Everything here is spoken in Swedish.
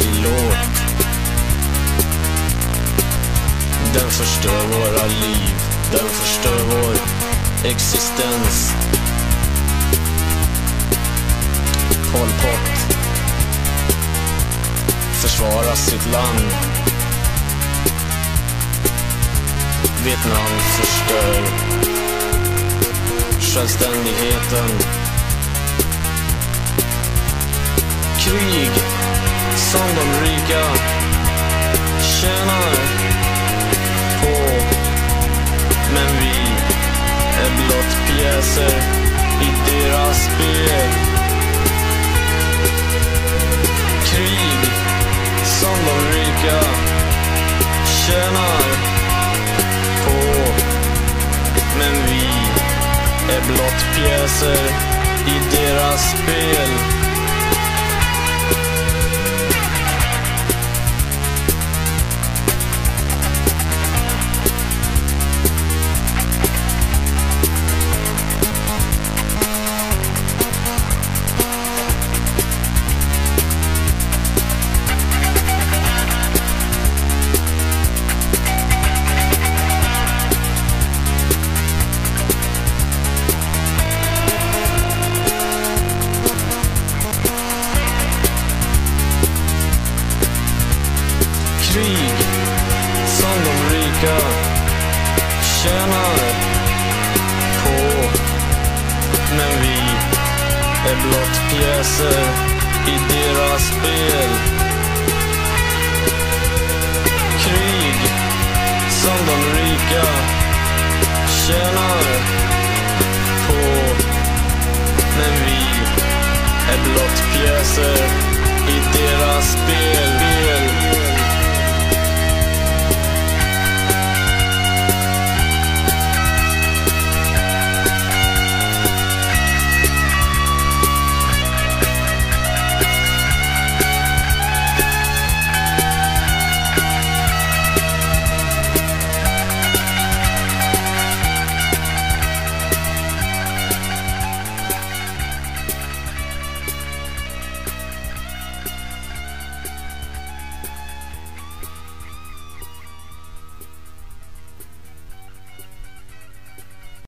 Vi låt Den förstör våra liv, den förstör vår existens. Pol Pot försvarar sitt land. Vietnam förstör självständigheten. Krig som de rika tjänar på. Men vi är blott pjäser i deras spel. Krig som de rika tjänar på. Men vi är blott pjäser i deras spel. Ska tjäna tjänar på. Men vi är blott pjäser i deras spel. Krig som de rika tjänar på. Men vi är blott pjäser i deras spel.